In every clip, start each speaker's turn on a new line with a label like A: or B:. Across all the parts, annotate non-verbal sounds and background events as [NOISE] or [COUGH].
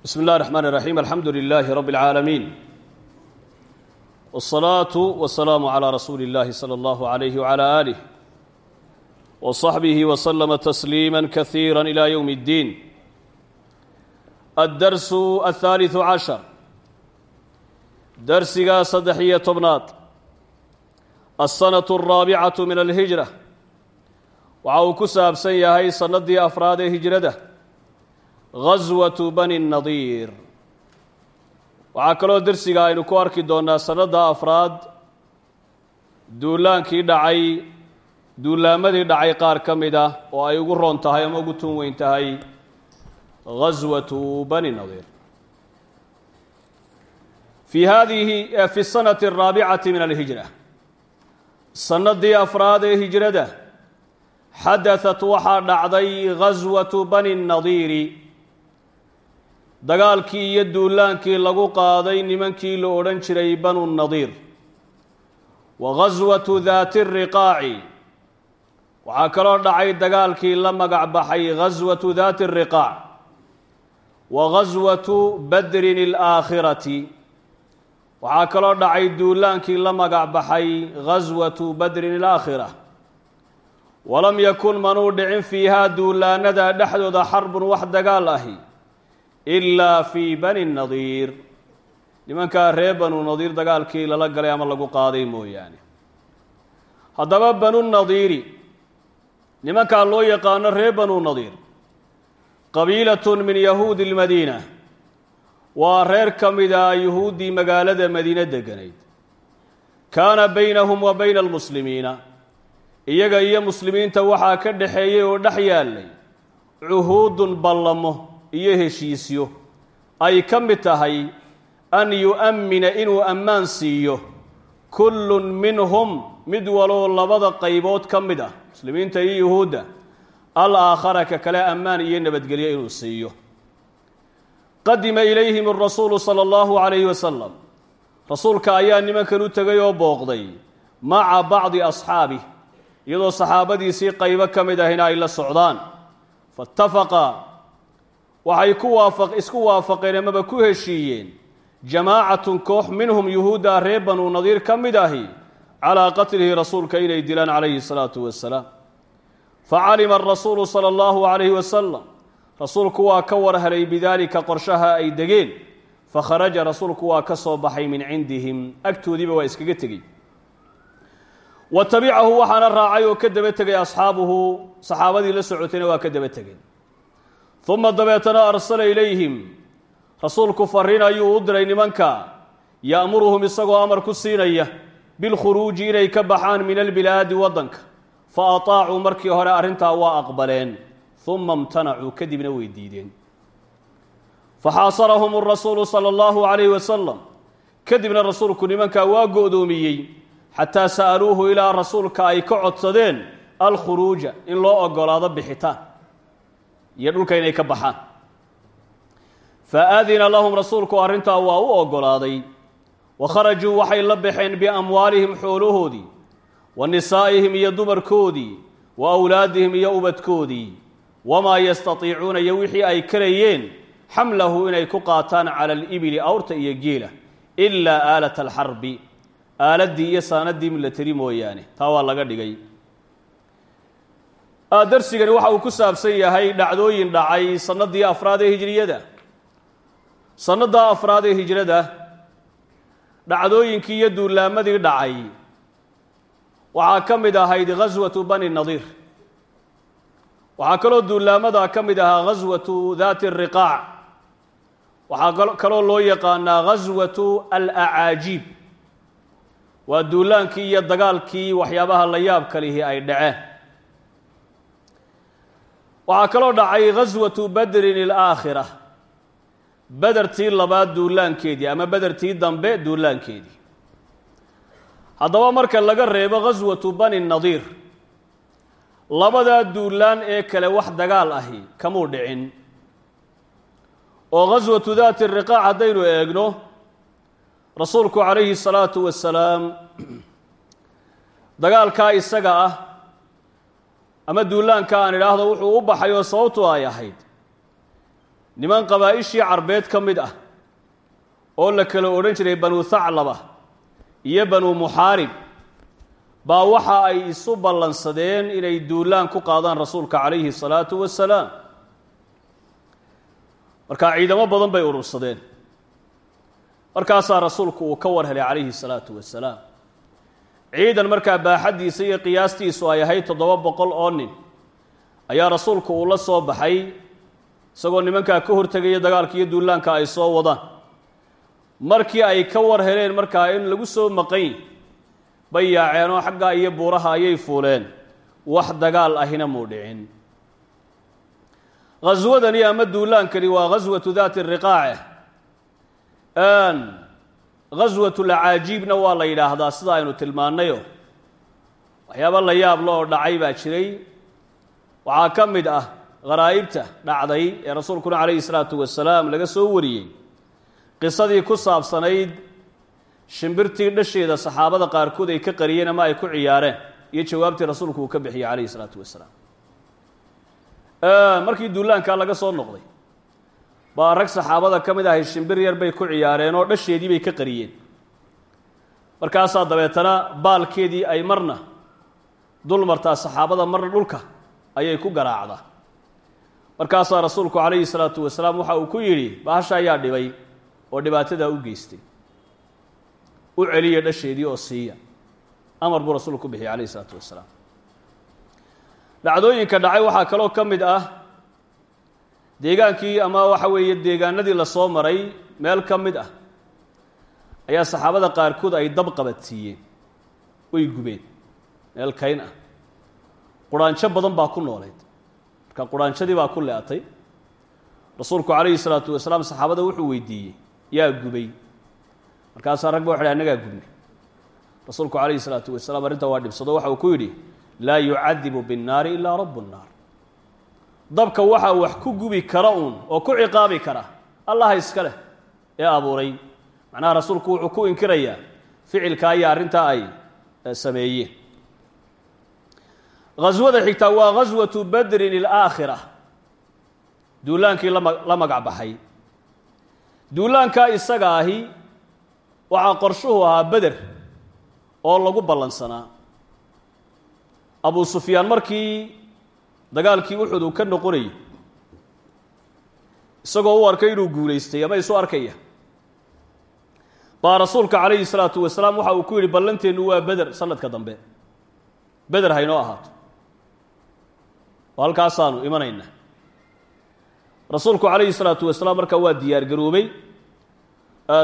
A: bsmi اllahi الرحmn الرaxيim alxamdu لilh rb العaalamiin والصlaaة والسlاam عlى rasuuli اllahi slى اllah عlyh وعlى آlih وصaxbih وslma تsliimا kaثيirا إlى yوم الdin aلdars الثaaliث caشhر darsiga saddex iyo tobnaad الsanaة الraabicaة min alhijrة waxa uu ku saabsan yahay sanadii afraad ee hijrada gaswatu bani nadiir waxaa kaloo dersiga aynu ku arki doonnaa sanadda afraad. Duulaankii dhacay duulaamadii dhacay qaar ka mid ah oo ay ugu roon tahay ama ugu tun weyn tahay gaswatu bani nadiir fii hadihi fi sanati araabicati min alhijra. Sanadii afraad ee hijrada xadaثat waxaa dhacday gaswatu bani nadiiri dagaalkii iyo duulaankii lagu qaaday nimankii la odhan jiray banu nadiir wa gaswatu daati riqaaci. Waxaa kaloo dhacay dagaalkii la magac baxay gaswatu daati riqaac. Wa gaswatu badrin alaakhirati. Waxaa kaloo dhacay duulaankii la magac baxay gaswatu badrin alaakhira. Walam yakun manuu dhicin fiihaa duulaanada dhexdooda xarbun wax dagaal ahi ilaa fii bani nadiir nimankaa reer banu nadiir dagaalkii lala galay ama lagu qaaday mooyaane haddaba banu nadiiri nimankaa loo yaqaano reer banu nadiir qabiilatun min yahuudi lmadiina waa reer ka mida yuhuuddii magaalada madiine deganayd kaana baynahum wa bayna almuslimiina iyaga iyo muslimiinta waxaa ka dhexeeyey oo dhex yaallay cuhuudun ballamo iyo heshiisyo. Ay ka mid tahay an yu'ammina inuu ammaan siiyo kullun minhum mid waloo labada qaybood ka mid ah muslimiinta iyo yuhuudda al aakhara ka kale ammaan iyo nabadgelyo inuu siiyo. Qadima ilayhim arasuulu sala allahu calayhi wasalam rasuulka ayaa nimankan u tegay oo booqday maca bacdi asxaabih iyadoo saxaabadiisii qaybo ka mid ahina ay la socdaan. Faitafaqa waxay ku waafaq isku waafaqeen amaba ku heshiiyeen jamaacatun koox minhum yuhuudda reer banu nadiir ka mid ahi calaa qatlihi rasuulka inay dilaan calayhi salaatu wasalaam facalima arasuulu sala allahu calayhi wasalam rasuulku waa ka warhelay bidaalika qorshaha ay degeen fakharaja rasuulku waa ka soo baxay min cindihim agtoodiiba waa iskaga tegey. Wa tabicahu waxaana raacay oo ka daba tegay asxaabuhu saxaabadii la socotayna waa ka daba tegeen uma dabeetana arsala ilayhim. Rasuulku farriin ayuu u diray nimanka ya'muruhum isagoo amar ku siinaya bilkhuruuji inay ka baxaan min albilaadi waddanka. Fa ataacuu markii hore arrintaa waa aqbaleen. Uma imtanacuu kadibna way diideen. Faxaasarahum arasuulu sala allahu calayhi wasalam kadibna rasuulku nimankaa waa go'doomiyey xataa sa'aluuhu ilaa rasuulka ay ka codsadeen alkhuruuja in loo ogolaado bixitaan iyo dhulka inay ka baxaan. Fa aadina lahum rasuulku arrintaa waa u oggolaaday wa kharajuu waxay la baxeen biamwaalihim xoolahoodii wa nisaa'ihim iyo dumarkoodii wa awlaadihim iyo ubadkoodii. Wamaa yastatiicuuna iyo wixii ay karayeen xamlahu inay ku qaataan cala alibili awrta iyo geela ilaa aalata alxarbi. Aaladdii iyo saanaddii milateri mooyaane. Taa waa laga dhigay darsigani waxa uu ku saabsan yahay dhacdooyin dhacay sanadii afraad ee hijriyada. Sanadda afraad ee hijrada dhacdooyinkii iyo duulaamadii dhacay waxaa ka mid ahayd gaswatu bani nadiir waxaa kaloo duulaamada ka mid ahaa gaswatu daati riqaac. Waxaa kaloo loo yaqaanaa gaswatu alacaajiib waa duulaankii iyo dagaalkii waxyaabaha la yaabka lihi ay dhaceen waxaa kaloo dhacay gaswatu badrin alaakhira bedertii labaad duulaankeedii ama bedertii dambe duulaankeedii. Haddaba marka laga reebo gaswatu bani nadiir labadaa duulaan ee kale wax dagaal ahi kamuu dhicin. Oo gaswatu daati riqaac haddaynu eegno rasuulku calayhi salaatu wasalaam [CLEARS THROAT] dagaalkaa isaga ah ama duulaanka aan idhaahdo wuxuu u baxay oo sababtu ay ahayd. Niman qabaa'ishii carbeed ka mid ah oo la kala odhan jiray banu thaclaba iyo banu muxaarib baa waxa ay isu ballansadeen inay duulaan ku qaadaan rasuulka calayhi salaatu wasalaam markaa ciidamo badan bay urursadeen. Markaasaa rasuulku uu ka war helay calayhi salaatu wasalaam ciidan markaa baaxaddiisa iyo qiyaastiisu ay ahayd toddoba boqol oo nin ayaa rasuulku uu la soo baxay isagoo nimankaa ka hortegaya dagaalka iyo duulaanka ay soo wadaan. Markii ay ka war heleen markaa in lagu soo maqany bay yaaceen oo xaggaa iyo buuraha ayay fuuleen wax dagaal ahina muu dhicin. Ghaswadani ama duulaankani waa ghaswatu daati riqaace ghaswatu lacaajiibna waa la yidhaahdaa sida aynu tilmaannayo. Waxyaaba la yaablo oo dhacay baa jiray. Waxaa ka mid ah kharaa'ibta dhacday ee rasuulkuna calayhi salaatu wasalaam laga soo wariyey. Qisadii ku saabsanayd shimbirtii dhasheeda saxaabada qaarkood ay ka qariyeen ama ay ku ciyaareen. Iyo jawaabtii rasuulku uu ka bixiyey calayhi salaatu wasalaam markii duulaankaa laga soo noqday baa rag saxaabada ka mid ahay shimbir yar bay ku ciyaareen oo dhasheedii bay ka qariyeen. Markaasaa dabeetana baalkeedii ay marna dul martaa saxaabada marna dhulka ayay ku garaacdaa markaasaa rasuulku calayhi salaatu wasalaam waxa uu ku yidhi bahasha ayaa dhibay oo dhibaatadaa u geystay. U celiya dhasheedii oo siiya. Amar buu rasuulku ku bixiyey calayhi isalaatu wasalaam. Dhacdooyinka dhacay waxaa kaloo ka mid ah deegaankii ama waxa weeye deegaanadii la soo maray meel ka mid ah ayaa saxaabada qaarkood ay dab qabadsiiyeen way gubeen meel kayn ah. Quraanjo badan baa ku nooleyd marka quraanjadii baa ku le-atay. Rasuulku calayhi salaatu wasalaam saxaabada wuxuu weydiiyey yaa gubay. Markaasaa rag ba waxa annagaa gubnay. Rasuulku calayhi salaatu wasalaam arrintaa waa dhibsado waxa uu ku yidhi laa yucadibu binnaari ilaa rabu nnaar dabka waxaa wax ku gubi kara uun oo ku ciqaabi kara. Allaha iska leh ee abuuray. Macnaha rasuulku wuxuu ku inkirayaa ficilkaa iyo arrintaa ay sameeyeen. Ghaswada xigtaa waa ghaswatu badrin ilaakhira duulaankii la magac baxay. Duulaankaa isaga ahi waxaa qorshuhu ahaa beder oo lagu ballansanaa. Abu sufyaan markii dagaalkii uxud uu ka noqonayay isagoo u arkay inuu guulaystay ama isu arkaya. Baa rasuulka calayhi salaatu wasalaam waxa uu ku yidhi ballanteennu waa beder sanadka dambe. Beder haynoo ahaato. Oo halkaasaanu imanaynaa. Rasuulku calayhi salaatu wasalaam markaa waa diyaar garoobay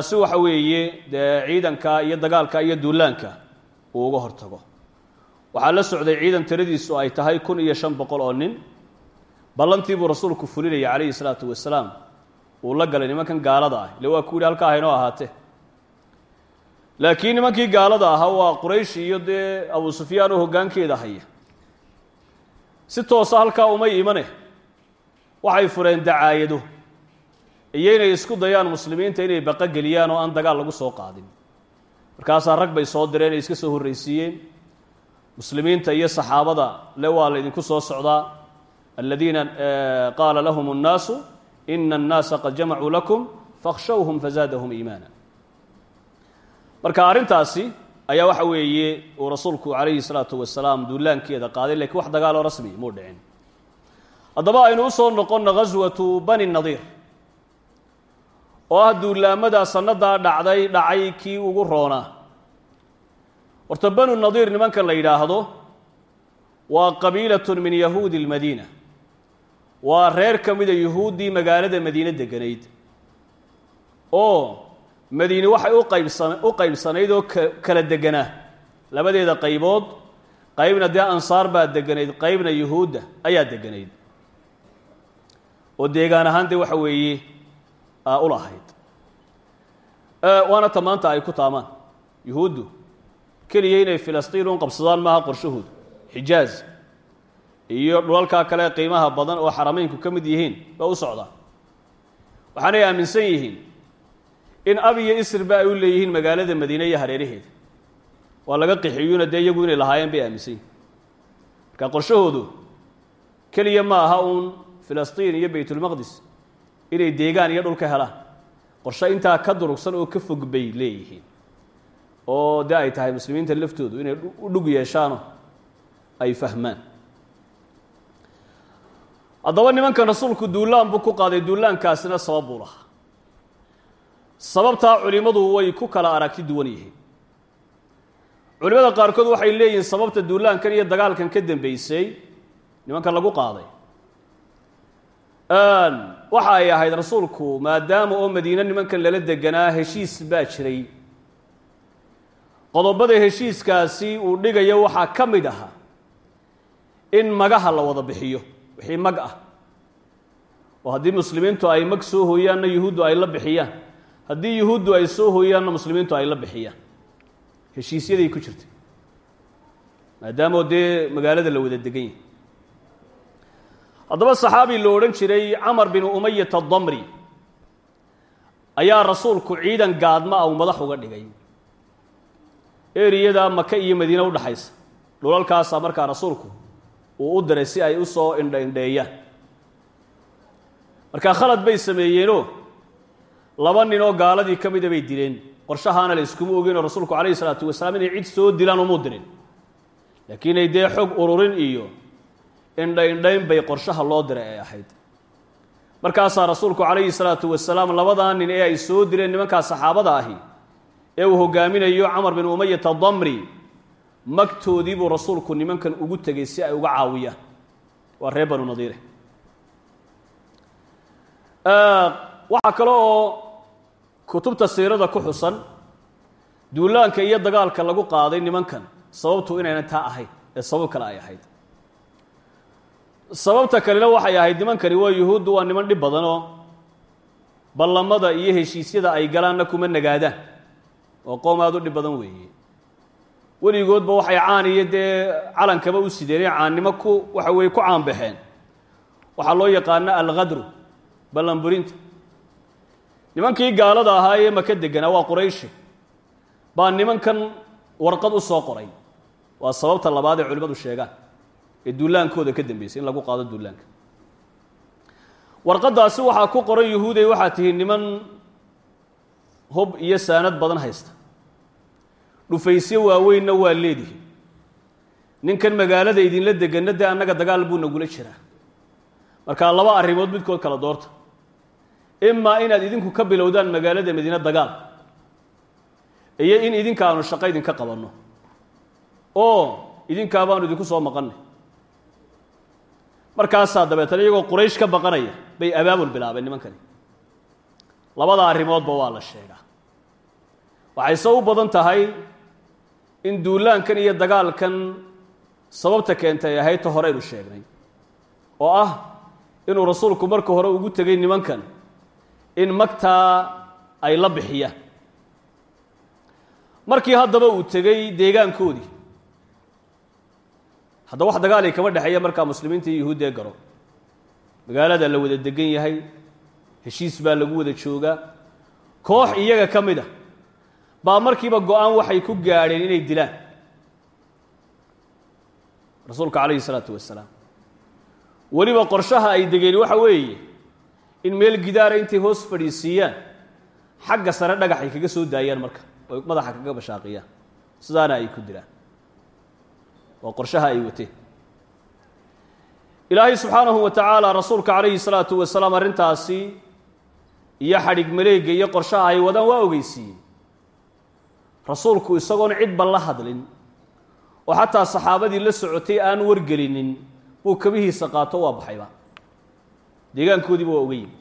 A: si waxa weeye dee ciidanka iyo dagaalka iyo duulaanka uu uga hortago waxaa la socday ciidan tiradiisu ay tahay kun iyo shan boqol oo nin. Ballantii buu rasuulku fulinayay calayhi salaatu wasalaam uu la galay nimankan gaalada ah. Ile waa ku yidhi halkaa haynoo ahaatee laakiin nimankii gaalada ahaa waa quraysh iyo dee abu sufyaan oo hoggaankeeda haya. Si toosa halkaa umay imane waxay fureen dacaayado. Iyo inay isku dayaan muslimiinta inay baqa geliyaan oo aan dagaal lagu soo qaadin. Markaasaa rag bay soo direen ay iska soo horraysiiyeen muslimiinta iyo saxaabada le waa laydinku soo socdaa aladiina qaala lahum اnnaasu ina اnnaasa qad jamacuu lakum fakhshawhum fazaadahum iimaana marka arrintaasi ayaa waxa weeye uu rasuulku calayhi salaatu wasalaam duulaankeeda qaaday lakiin wax dagaaloo rasmi muu dhicin. Haddaba aynu u soo soo noqonno ghaswatu bani nadiir oo ah duulaamadaa sannadaa dhacday dhacay kii ugu roonaa horta banu nadiir nimanka la yidhaahdo waa qabiilatun min yahuudi اlmadiina waa reer ka mida yuhuuddii magaalada madiine deganayd. Oo madiine waxay u qaybsan u qaybsanayd oo ka kala deganaa labadeeda qaybood qaybna dee ansaar baa deganayd qaybna yuhuudda ayaa deganayd. Oo deegaan ahaan dee waxa weeye u lahayd. Waana ta maanta ay ku taamaan yuhuuddu keliya inay filistiin un qabsadaan maaha qorshahoodu xijaaz iyo dhulalkaa kale qiimaha badan oo xarameynku ka mid yihiin ba u socdaan waxaanay aaminsan yihiin in ab iyo isrba ay u leeyihiin magaalada madiine iyo hareeraheeda waa laga qixiyuuna dee iyagu inay lahaayeen bay aaminsan yihiin marka qorshahoodu keliya ma aha uun filistiin iyo baytulmaqdis inay deegaan iyo dhulka helaan. Qorshe intaa ka durugsan oo ka fog bay leeyihiin oo de ay tahay muslimiinta laftoodu inay u dhug yeeshaano ay fahmaan. Haddaba nimankan rasuulku duulaan buu ku qaaday duulaankaasina sabab buu lahaa. Sababtaa culimmadu way ku kala aragti duwan yihiin. Culimada qaarkood waxay leeyihiin sababta duulaankan iyo dagaalkan ka dambeysay nimankan lagu qaaday. Waxa ay ahayd rasuulku maadaama oo madiine nimankan lala deganaa heshiis baa jiray qodobada heshiiskaasi uu dhigayo waxaa ka mid ahaa in magaha la wada bixiyo. Wixii mag ah. Oo haddii muslimiintu ay mag soo hooyaanna yuhuuddu ay la bixiyaan. Haddii yuhuuddu ay soo hooyaanna muslimiintu ay la bixiyaan. Heshiisyaday ku jirtay. Maadaamoo dee magaalada la wada degan yahay. Haddaba saxaabi lo odhan jiray camar bin umayat adamri ayaa rasuulku ciidan gaadma ah uu madax uga dhigay eriyada maka iyo madiine udhaxaysa dhulalkaasaa markaa rasuulku uu u diray si ay u soo indha indheeyaan markaa khalad bay sameeyeenoo laba nin oo gaaladii ka mida bay dileen qorshahaana la iskuma ogeynoo rasuulku calayhi isalaatu wasalaam inay cid soo dilaan umuu dirin laakiin ay dee xog ururin iyo indha indhayn bay qorshaha loo diray ay ahayd. Markaasaa rasuulku calayhi salaatu wasalaam labadaa nin ee ay soo direen nimankaa saxaabada ahi ee uu hogaaminayo camar bin umayat adamri magtoodii buu rasuulku nimankan ugu tegay si ay uga caawiyaan. Waa reer banu nadiire waxaa kale oo kutubta siirada ku xusan duulaanka iyo dagaalka lagu qaaday nimankan sababtu inaynan taa ahayn ee sabab kale ay ahayd. Sababta kalena waxay ahayd nimankani waa yuhuuddu waa niman dhib badanoo ballamada iyo heshiisyada ay galaanna kuma nagaadaan oo qoom aada u dhib badan weeye. Weligoodba waxay caan iyo dee calankaba u sideenay caannimo ku waxa weeye ku caanbaxeen. Waxaa loo yaqaana alkhadru ballanburinta. Nimankii gaalada ahaa ee maka deganaa waa qurayshi baa nimankan warqad u soo qoray. Waa sababta labaad ee culimmadu sheegaan ee duulaankooda ka dambeysay in lagu qaado duulaanka. Warqaddaasi waxaa ku qoran yuhuuday waxaa tihiin niman hub iyo saanad badan haysta dhufaysyo waaweynna waa leedihi. Ninkan magaalada idinla deganna dee annaga dagaal buu nagula jiraa. Markaa laba arrimood midkood kala doorta imaa inaad idinku ka bilowdaan magaalada madiine dagaal. Iyo in idinka aanu shaqo idinka qabanno. Oo idinkaa baanu idinku soo maqannay markaasaa dabeetana iyagoo quraysh ka baqanaya bay abaabul bilaabeen nimankani. Labada arrimoodba waa la sheegaa. Waxayse u badan tahay in duulaankan iyo dagaalkan sababta keentay ay ahayd ta horeynu sheegnay oo ah inuu rasuulku marka hore ugu tegay nimankan in magtaa ay la bixiyaan markii haddaba uu tegey deegaankoodii. Haddaba wax dagaalii kama dhexeeya markaa muslimiinta iyo yuhuuddee garo. Magaalada la wada degan yahay heshiis baa lagu wada joogaa koox iyaga ka mid a baa markiiba go'aan waxay ku gaadheen inay dilaan. Rasuulka calayhi isalaatu wasalaam weliba qorshaha ay degeen waxa weeye in meel gidaara intay hoos fadhiisiiyaan xagga sare dhagax ay kaga soo daayaan marka oy madaxa kaga bashaaqiyaan. Sidaana ay ku dilaan. Waa qorshaha ay wateen ilaahay subxaanahu wa tacaala rasuulka calayhi salaatu wasalaam arrintaasi iyo xadhig maleega iyo qorshaha ay wadaan waa ogeysiiyey rasuulku isagoon cidba la hadlin oo xataa saxaabadii la socotay aan wargelinin buu kabihiisa qaato waa baxayba. Deegaankoodiiba waa oga yimi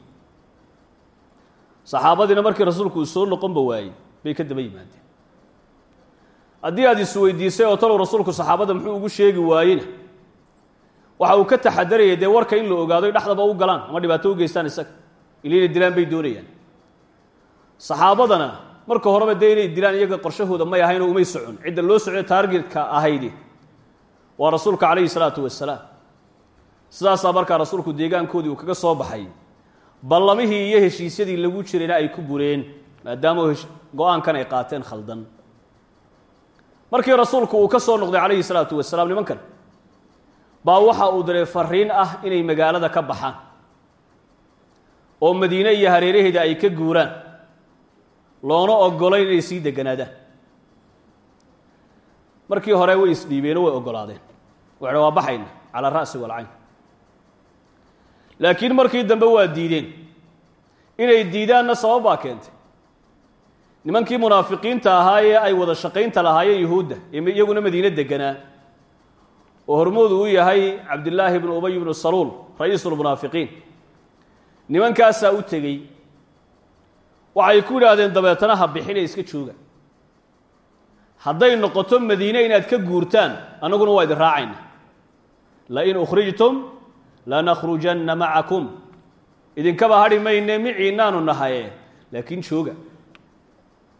A: saxaabadiina markii rasuulku uu soo noqonba waayey bay ka daba yimaadeen. Haddii aad isweydiisay oo talow rasuulku saxaabadda muxuu ugu sheegi waayena waxa uu ka taxadarayay dee warka in la ogaado dhexdaba u galaan ama dhibaato u geystaan isaga ila inay dilaan bay doonayaan. Saxaabadana marka horeba dee inay dilaan iyaga qorshahooda may ahayn oo umay socon. Cidda loo socday taargetka ahaydi waa rasuulka calayhi salaatu wasalaam sidaasaa markaa rasuulku deegaankoodii uu kaga soo baxay ballamihii iyo heshiisyadii lagu jirayna ay ku bureen maadaama go'aankan ay qaateen khaldan. Markii rasuulku uu ka soo noqday calayhi salaatu wasalaam nimankan baa waxa uu diray fariin ah inay magaalada ka baxaan oo madiine iyo hareeraheeda ay ka guuraan loona ogolay inay sii deganaadaan. Markii hore way isdhiibeenoo way ogolaadeen waxay waa baxayna calaa ra'si walcayn laakiin markii dambe waa diideen. Inay diidaanna sabab baa keentay. Nimankii munaafiqiinta ahaa ee ay wada shaqaynta lahaayeen yuhuudda ee iyaguna madiine deganaa oo hormoodu u yahay cabdillaahi bnu ubay bnu saluul ra'iisulmunaafiqiin nimankaasaa u tegey waxay ku yidhaahdeen dabeetana ha bixine iska jooga. Hadday noqoto madiine inaad ka guurtaan annaguna waa idin raacayna. Lain ukhrijtum lanakhrujanna macakum idinkaba hadhi mayne miciinaanu nahaye laakiin jooga.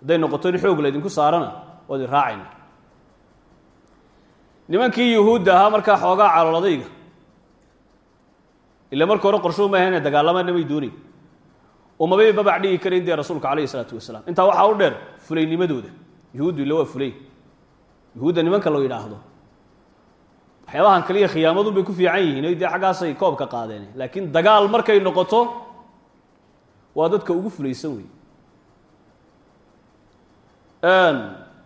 A: Hadday noqoto in xoog laydinku saarana waa idin raacayna. Nimankii yuhuudda ahaa markaa xoogaa caloladayga ila marka hore qorshuu maaha inay dagaalamaana may doonayn umabay babac dhigi karayn dee rasuulka calayhi isalaatu wasalaam. Intaa waxaa u dheer fulaynimadooda yuhuuddu illa waa fulay yuhuudda nimanka la yidhaahdo. Waxyaabahan kaliya khiyaamadun bay ku fiican yihiin o dee xaggaasay koobka qaadeen. Laakiin dagaal markay noqoto waa dadka ugu fulaysan wey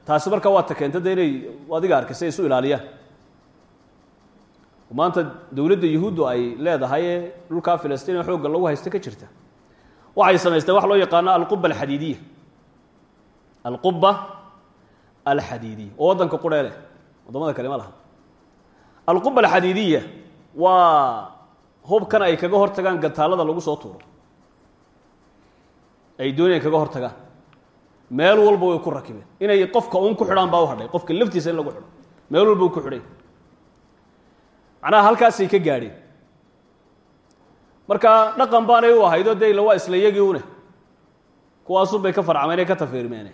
A: taasi marka waa ta keenta de inay adiga arkay si ay isu ilaaliyaan maanta dowladda yuhuuddu ay leedahay ee dhulkaa filistiin lagu haysta ka jirta waxay samaysteen wax loo yaqaano alquba alxadiidiya alquba alxadiidiya oo waddanka qurhee leh kale ma laha. Alquba alxadiidiya waa hubkan ay kaga hortagaan gataalada lagu soo tuuro. Ay doonayaan kaga hortagaan. Meel walba way ku rakibeen. Inay qofka un ku xidhaan baa u hadhay. Qofka laftiisa in lagu xidho. Meel walba u ku xidhay. Macnaha halkaasay ka gaadheen marka dhaqan baanay u ahaydo de ila waa isla yagii une kuwaasun bay ka farcameen ka tafiirmeene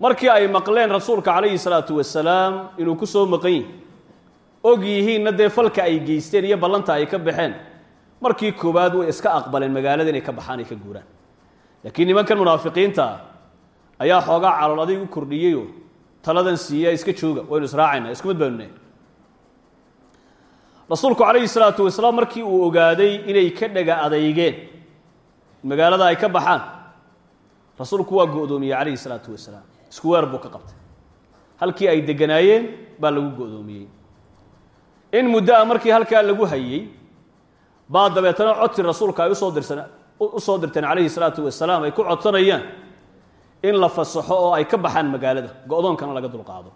A: markii ay maqleen rasuulka calayhi salaatu wasalaam inuu ku soo maqan yihi og yihiinna dee falka ay geysteen iyo ballanta ay ka baxeen markii koowaad way iska aqbaleen magaalada inay ka baxaan ay ka guuraan. Laakiin nimankan munaafiqiinta ayaa xoogaa calool adig u kordhiyeyoo taladan siiya iska jooga waynu israacayna isku mid baynu ne rasuulku calayhi salaatu wasalaam markii uu ogaaday inay ka dhega adeygeen magaalada ay ka baxaan rasuulku waa go-doomiyey calayhi salaatu wasalaam. Isku weer buu ka qabtay. Halkii ay deganaayeen baa lagu go-doomiyey. In muddo a markii halkaa lagu hayey baa dabeetana codsi rasuulka ay u soo dirsan u soo dirteen calayhi salaatu wasalaam ay ku codsanayaan in la fasaxo oo ay ka baxaan magaalada go-doonkana laga dulqaado.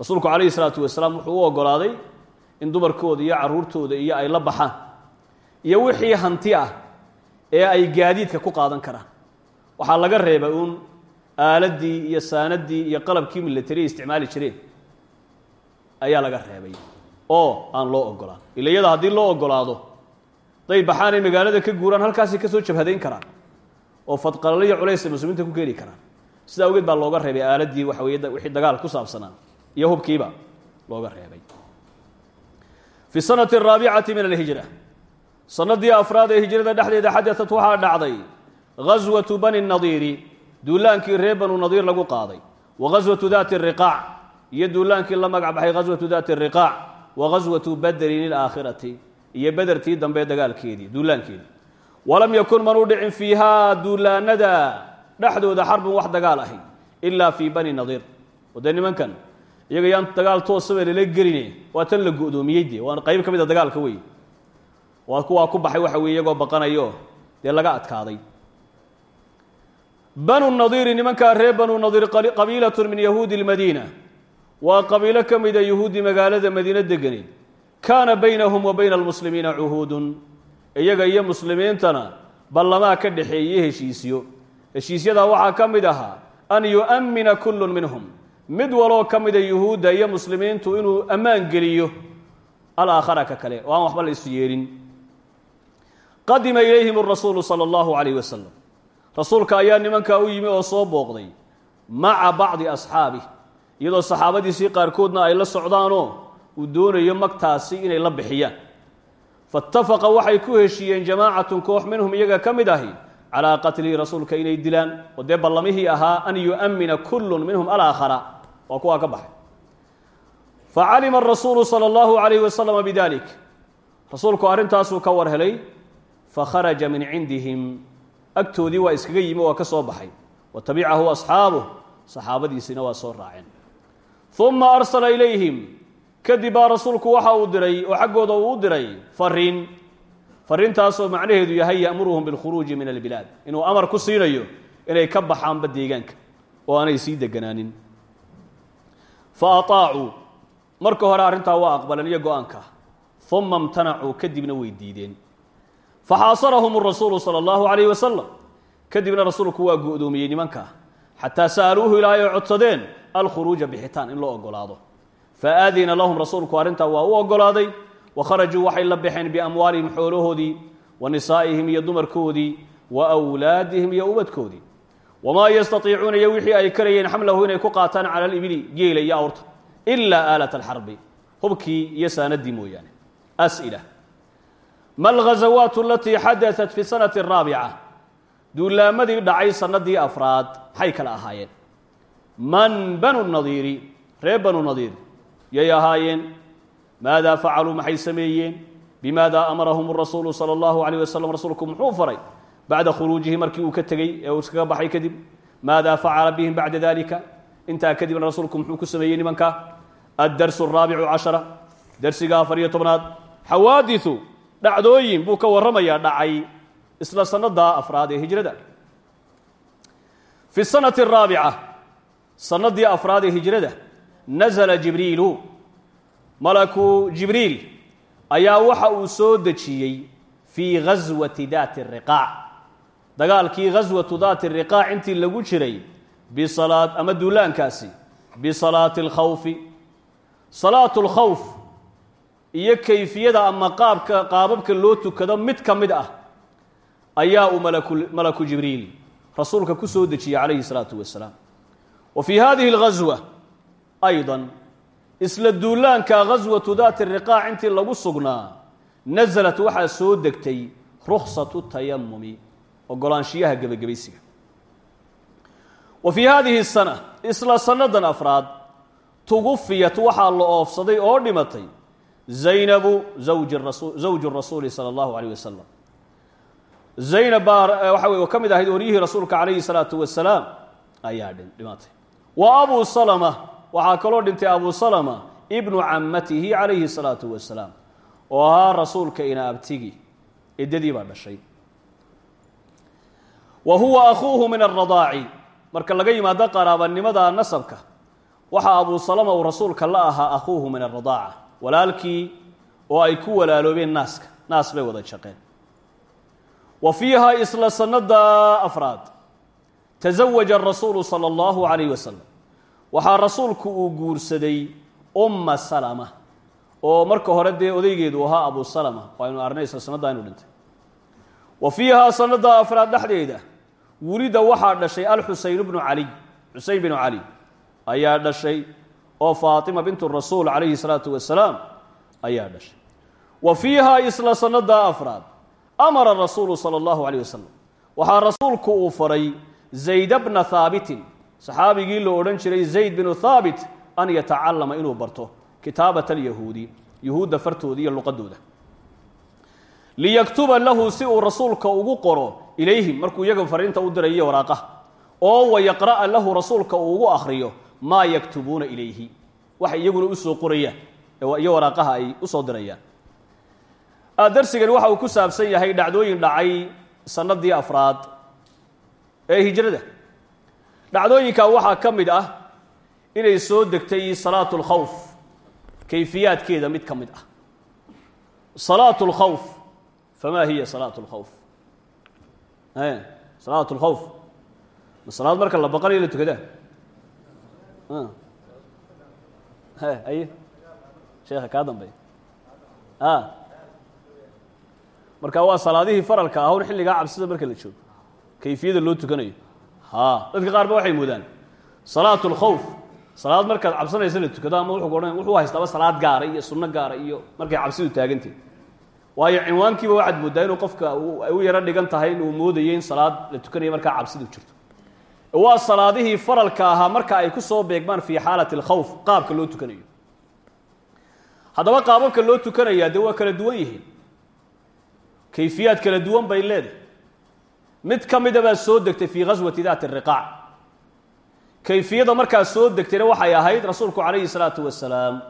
A: Rasuulku calayhi salaatu wasalaam wuxuu u ogolaaday in dumarkooda iyo caruurtooda iyo ay la baxaan iyo wixii hanti ah ee ay gaadiidka ku qaadan karaan. Waxaa laga reebay uun aaladii iyo saanadii iyo qalabkii military ay isticmaali jireen. Ayaa laga reebay oo aan loo ogolaan ila iyada haddii loo ogolaado day baxaanay magaalada ka guuraan halkaasay ka soo jabhadayn karaan oo fadqalalo iyo culaysa muslimiinta ku keeni karaan. Sidaa awgeed baa looga reebay aaladii waxa wey wixii dagaal ku saabsanaa iyo hubkiiba looga reebay fi sanati araabicati min alhijra. Sanadii afraad ee hijrada dhexdeeda xadatat waxaa dhacday gaswatu bani nadiiri duulaankii reer banu nadiir lagu qaaday wa gaswatu daati riqaac iyo duulaankii la magac baxay gaswatu daati riqaac wa gaswatu badrin ilaakhirati iyo bedertii dambe dagaalkeedii duulaankeedii. Walam yakun manuu dhicin fiihaa duulaanada dhexdooda xarbun wax dagaal ahay ilaa fii bani nadiir oo dee nimankan iyaga yaan dagaal toosaba lala geline waa tan la go-doomiyey dee? Waana qayb ka mid a dagaalka wey. Waa kuwaa ku baxay waxa weye iyagoo baqanayo. Dee laga adkaaday. Banu nadiiri nimankaa reer banu nadiir qabiilatun min yahuudi lmadiina. Waa qabiilo ka mida yahuudi magaalada madiine deganeed kaana baynahum wa bayna almuslimiina cuhuudun. Iyaga iyo muslimiintana ballamaa ka dhexeeyey heshiisyo. Heshiisyadaa waxaa ka mid ahaa an yu'ammina kullun minhum mid waloo ka mida yuhuudda iyo muslimiintu inuu ammaan geliyo alaakhara ka kale. Oo aan waxba la isu yeelin qadima ilayhim arasuulu sala allahu calayh wasalam rasuulka ayaa nimankaa u yimi oo soo booqday maca bacdi asxaabih iyadoo saxaabadiisii qaarkoodna ay la socdaanoo uu doonayo magtaasi inay la bixiyaan. Faitafaqa waxay ku heshiiyeen jamaacatun koox minhum iyaga ka mid ahi calaa qatlihi rasuulka inay dilaan oo dee ballamihii ahaa an yu'ammina kullun minhum alaakhara waa kuwaa ka baxay facalima arasuulu sala allahu calayhi wasalama bidalik. Rasuulku arrintaasuu ka war helay fakharaja min cindihim agtoodii waa iskaga yimi waa ka soo baxay wa tabicahu asxaabuh saxaabadiisina waa soo raaceen uma arsala ilayhim. Kadib baa rasuulku waxa uu diray oo xaggooda uu u diray fariin fariintaasoo macnaheedu yahay ya'muruhum bilkhuruuji min albilaad inuu amar ku siinayo inay ka baxaanba deegaanka oo aanay sii deganaanin fa marka hore arrintaa waa aqbaleen iyo go'aanka uma imtanacuu kadibna way diideen faxaasarahum rasuulu sala allahu alayh wasalam kadibna rasuulku waa go-doomiyey nimanka xataa sa'aluuhu ilaa ay codsadeen alkhuruuja bixitaan in loo ogolaado faadina lahum rasuulku arrintaa waa u ogolaaday wa kharajuu waxay la baxeen biamwaalihim xoolahoodii wa nisaa'ihim iyo dumarkoodii wa wlaadihim iyo ubadkoodii wamaa yastaiicuuna iyo wixii ay karayeen xamlahu inay ku qaataan cala libili geela iyo awrta ilaa aalat alxarbi hubkii iyo saanadii mooyaane as'ila ma alghazawaat alatii xadaat fi sanati araabica duulaamadii dhacay sanadii afraad maxay kala ahaayeen man banu nadiiri reer banu nadiir yay ahaayeen maadaa facaluu maxay sameeyeen bimaada amarahum rasuulu sala allahu alayh wasalam rasuulku muxuu faray bacda khuruujihi markii uu ka tegey ee uu iskaga baxay kadib maada facala bihim bacda dalika intaa kadibna rasuulku muxuu ku sameeyey nimanka addarsu araabicu cashara darsiga afar iyo tobnaad xawaadiثu dhacdooyin buu ka warramayaa dhacay isla sanada afraad ee hijrada fi sanati araabica sanadii afraad ee hijrada nazla jibriilu malaku jibriil ayaa waxa uu soo dejiyey fii ghaswati daati riqaac dagaalkii ghaswatu daati riqaac intii lagu jiray bisalaad ama duulaankaasi bisalaati alkhawfi. Salaatu lkhawf iyo kayfiyada ama qaabka qaababka loo tukado mid ka mid ah ayaa uu malaku jibriil rasuulka ku soo dejiyey calayhi salaatu wasalaam wa fii hadihi alghaswa ayضa isla duulaanka ghaswatu daati riqaac intii lagu sugnaa nasalat waxaa soo degtay ruksatu tayamumi ogolaanshiyaha gebagabaysiga wa fii hadihi sana isla sanadan afraad tugufiyat waxaa la oofsaday oo dhimatay zaynabu zawju rasuuli sala allahu alayh wasalam zaynab baa waxa wey ka mid ahayd oryihii rasuulka calayhi salaatu wasalaam ayaa dhimatay. Wa abu salama waxaa kaloo dhintay abu salama ibnu camatihi calayhi salaatu wasalaam oo ahaa rasuulka ina abtigi eddadii baa dhashay wa huwa akhuuhu min aradaaci marka laga yimaado qaraabanimada nasabka waxaa abu salama uu rasuulka la ahaa akhuuhu min aradaaca walaalkii oo ay ku walaaloobeen naaska naas bay wada shaqeen wa fiiha isla sanada afraad tazawaja arasuulu sala allahu calayh wasalam waxaa rasuulku uu guursaday umma salama oo marka hore dee odaygeedu ahaa abu salama waaynu arnay isla sanaddaa inu dhintay wa fiihaa sanada afraad dhexdeeda wulida waxaa dhashay alxuseyn bnu caliy xuseyn binu cali ayaa dhashay oo faatima bintu rasuul calayhi salaatu wasalaam ayaa dhashay. Wa fiihaa isla sanada afraad amara rasuulu sala allahu alayh wasalam waxaa rasuulku uu faray zayda bna haabitin saxaabigii la odhan jiray zayd binu thaabit an yatacallama inuu barto kitaabat alyahuudi yuhuudda fartooda iyo luqadooda. Liyaktuba lahu si uu rasuulka ugu qoro ilayhim markuu iyaga fariinta u dirayo waraaqaha oo wayaqra'a lahu rasuulka uu ugu akhriyo maa yaktubuuna ilayhi. Waxay iyaguna u soo qorayaan iyo waraaqaha ay u soo dirayaan. Darsigani waxa uu ku saabsan yahay dhacdooyin dhacay sanadii afraad ee hijrada. Dhacdooyinkaa waxaa ka mid ah inay soo degtay salaatu lkhawf kayfiyaadkeeda mid ka mid ah. Salaatu lkhawf famaa hiya salaatu lkhawf salaatu lkhawf ma salaad marka la baqanayo la tukadaa? Aye sheekha kaa dambeey marka waa salaadihii faralka ahwn xilligaa cabsida marka la joogo. Kayfiyada loo tukanayo. Ha. Dadka qaar ba waxay moodaan. Salaatu lkhawf salaad markaad cabsanaysa la tukado ama wuxuu odhan wuxuu haystaaba salaad gaara iyo sunno gaara iyo markay cabsidu taagantahy waayo cinwaankiiba waxaad mooddaa inuu qofka ay u yaro dhigan tahay inuu moodayo in salaad la tukanayo markaa cabsidu jirto. Waa salaadihii faralka ahaa marka ay ku soo beegmaan fii xaalati alkhawf qaabka loo tukanayo. Haddaba qaababka loo tukanayaa dee waa kala duwan yihiin. Kayfiyaad kala duwan bay leedahay. Mid ka mida soo degtay fii ghaswati daati riqaac kayfiyada markaa soo degtayna waxay ahayd rasuulku calayhi salaatu wasalaam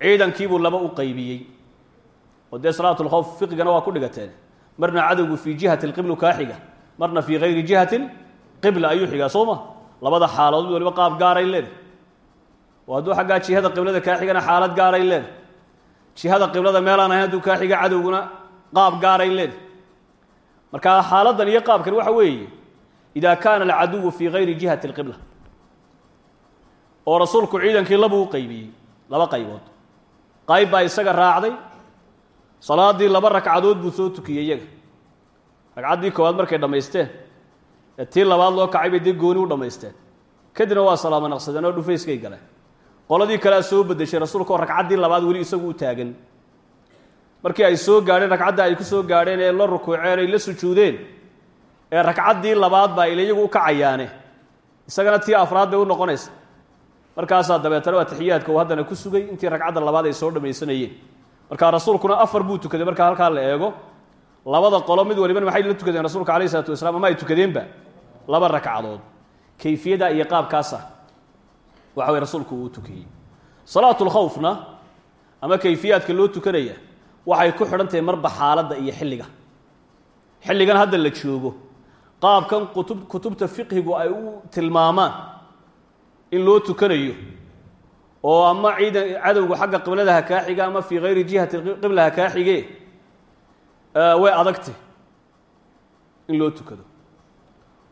A: ciidankiibuu laba u qaybiyey oo dee salaat lkhawf fiqigana waa ku dhigateen. Marna cadowgu fii jihati lqiblu kaa xiga. Marna fii gayri jihati qibla ayuu xigaa soo ma? Labada xaaladood waliba qaab gaaray leedahay oo hadduu xaggaa jihada qiblada kaa xigana xaalad gaaray leedahay jihada qiblada meelaan ahayn hadduu kaa xiga cadowguna qaab gaaray leedahay marka xaaladdan iyo qaabkan waxa weeye ida kaana alcaduwu fii gayri jihati اlqibla oo rasuulku salaadii laba ragcadood buu soo tukiyey iyaga. Ragcaddii koowaad markay dhammaysteen ee tii labaad loo kacay bay dee gooni u dhammaysteen. Kadibna waa salaamo naqsadeen oo dhufayskay galeen. Qoladii kalea soo bedeshay rasuulka oo ragcaddii labaad weli isagu u taagan. Markii ay soo gaadheen ragcadda ay ku soo gaadheen ee la rukuuceen ay la sujuudeen ee ragcaddii labaad baa ila u kacayaane. Isagana tii afraad bay u noqonaysa. Markaasaa dabeetana waa taxiyaadka uu haddana ku sugay intii ragcadda labaad ay soo dhammaysanayeen marka rasuulkuna afar buu tukaday marka halkaa la eego labada qolo mid walibana maxay la tukadeen rasuulka alayh isalaatu wasalaam ama ay tukadeenba? Laba ragcadood kayfiyada iyo qaabkaasa waxa way rasuulku uu tukiyey. Salaatu lkhawfna ama kayfiyaadka loo tukanaya waxay ku xidhan tahay marba xaaladda iyo xilliga. Xilligan hadda la joogo. Qaabkan qutub kutubta fiqhigu ay u tilmaamaan in loo tukanayo oo ama ciidan cadowgu xagga qibladaha kaa xiga ama fii gayri jihati qiblaha kaa xige way adagtay in loo tukado.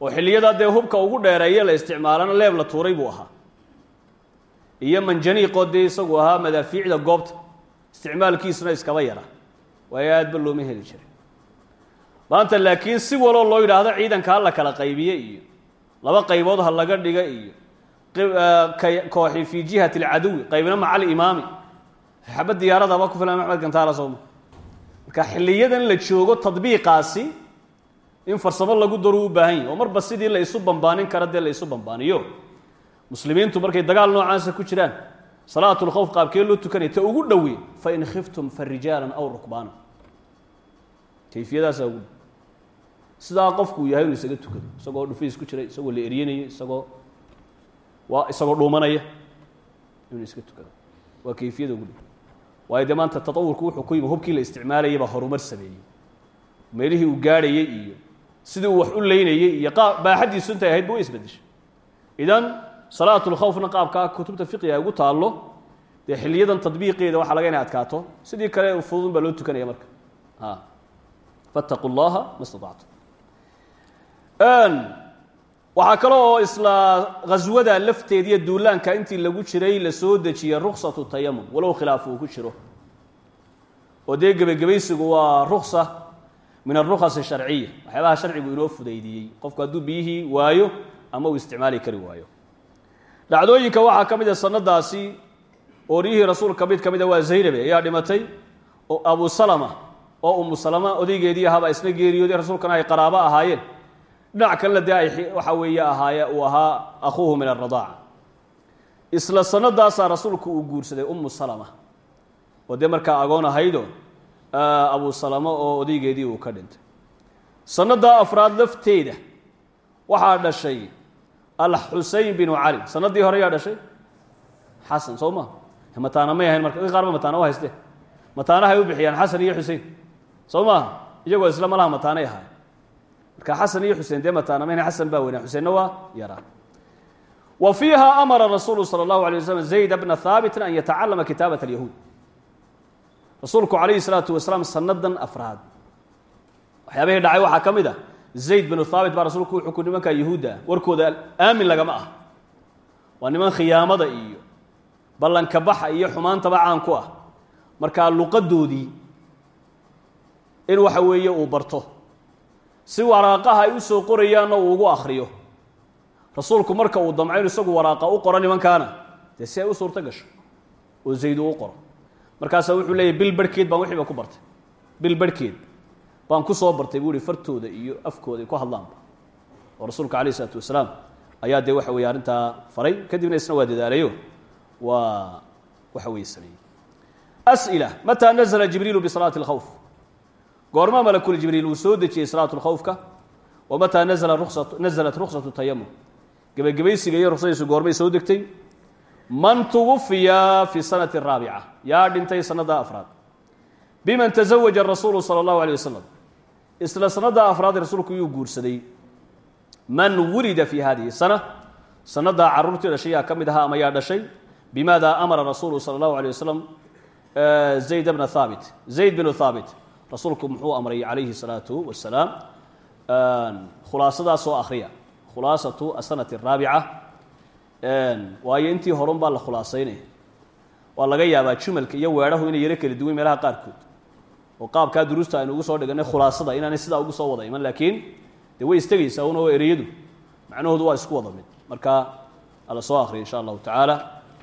A: Oo xilliyadaa dee hubka ugu dheereeye la isticmaalana leeb la tuuray buu ahaa. Iyo manjaniiqoo dee isagu ahaa madaafiicda goobta isticmaalkiisuna iskaba yara. Waayo aadba looma heli jiray maanta laakiin si waloo loo yidhaahdo ciidanka ha la kala qaybiye iyo laba qaybood ha laga dhiga iyo kooxi fii jihati alcaduwi qaybna maca alimaami. Xaba diyaaradaba ku filan maxmed gantaala sooma marka xiliyadan la joogo tadbiiqaasi in farsamo lagu daru u baahan yahy oo marba la isu bambaanin kara dee la isu bambaaniyo. Muslimiintu markay dagaal noocaasa ku jiraan salaat lkhawf qaabkee loo tukanaya ta ugu dhowe fain khiftum farijaalan aw rukbaana kayfiyadaasaa ugu sidaa qofkuu yahay isaga tukado isagoo dhufays ku jira isagoo la eryanayo isagoo waa isagoo dhuumanaya. Inuu iska tukado. Waa kayfiyada ugu dhow. Waayo dee maanta tatawurku wuxuu ku yimi hubkii la isticmaalayay baa horumar sameeyey. Meelihii uu gaadhayey iyo sidii uu wax u leynayey iyo qaab baaxaddiisu intay ahayd ba isbedeshay. Idan salaat lkhawfna qaabkaa kutubta fiqiga ugu taallo dee xiliyadan tadbiiqeeda waxaa laga inay adkaato sidii kale fududun baa loo tukanaya marka. A fattaqu llaha ma statactum waxaa kale oo isla ghaswada lafteed iyo duulaanka intii lagu jiray la soo dejiyey ruksatu tayamum walow khilaaf ku jiro. Oo dee gebagebaysigu waa ruksa min arukhas sharciya. Waxyaabaha sharcigu inoo fudaydiyey. Qofku hadduu biyihii waayo ama uu isticmaali kari waayo. Dhacdooyinka waxaa ka mid a sanadaasi oryihii rasuulka mid ka mid a waa zaynabe ayaa dhimatay abu salama oo umu salama odaygeedii ahaabaa isna geeriyooday. Rasuulkana ay qaraabo ahaayeen dhinac kalena dee waxa weeye ahaaye uu ahaa akhuuhu min aradaaca isla sanadaasaa rasuulku uu guursaday umu salama. Oo dee markaa agoon ahaydo abu salama oo odaygeedii uu ka dhintay. Sannadaa afraad lafteeda waxaa dhashay alxusein binu cali sanadii hore yaa dhashay? Xasan soo ma? Mataana may ahayn marka qaar ba mataana u hayste mataanahay u bixiyaan xasan iyo xusein soo maaha iyagoo isla malaha mataanay ahaay marka xasan iyo xusein dee mataana mayna xasan baa weynaa xuseinna waa yaraa. Wa fiiha amara rasuulu salى اllahu alay waslam zayd bna haabitin an yatacalama kitaabat alyahuud. Rasuulku calayhi salaatu wasalaam sanadan afraad. Waxyaabihii dhacay waxaa ka mid a zayd binu haabit baa rasuulku wuxuu ku nimankaa yahuudda ah warkooda aamin lagama ah. Waa niman khiyaamada iyo ballanka baxa iyo xumaantaba caan ku ah. Markaa luqadoodii in waxa weeye uu barto si waraaqaha ay u soo qorayaanna uu ugu akhriyo. Rasuulku marka uu damco inu isagu waraaqa u qoro nimankaana dee si ay u suurto gasho oo zayd uu u qoro. Markaasaa wuxuu leeyahy bil barhkeed baan wixiiba ku bartay. Bil barhkeed baan ku soo bartay buu ihi fartooda iyo afkooda ay ku hadlaanba oo rasuulka alayh isalaatu wasalaam ayaa dee waxa weye arrintaa faray. Kadibna isna waa dadaalayo waa waxa weye as'ila mataa nazla jibriilu bisalaati اlkhawf goormaa malakul jibriil uu soo dejiyey salaatu lkhawfka wa mataa nazla ruksat naزlat ruksatu tayamum. Gebagabaysiga iyo ruksadiisu goormay soo degtay. Man tuwufiya fi sanati araabica yaa dhintay sanada afraad. Biman tazawaja rasuulu sala allahu alay wasalam isla sanada afraad rasuulku yuu guursaday. Man wulida fi hadihi sana sanadaa caruurtii dhashay yaa ka mid ahaa ama yaa dhashay? Bimaada amara rasuulu sala allahu alay wasalam zayd bna haabit zayd binu haabit rasuulku muxuu amray calayhi salaatu wasalaam khulaasadaas akhriya. Khulaasatu asanati araabica waayo intii horun baa la khulaasaynaya waa laga yaabaa jumalka iyo weedhahu inay yaro kala duwan meelaha qaarkood. Oo qaabkaa duruusta aynu ugu soo dhiganay khulaasada inaanay sidaa ugu soo wada iman laakiin dee way istegaysaa un oo ereyadu. Macnahoodu waa isku wada mid. Marka ala soo akhriya insha allahu tacaala.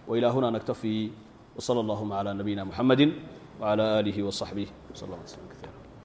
A: Wailaa huna naktafi. Wsala allahuma calaa nabiyina muxamedi wcala aalihi wasaxbih wsal lla slam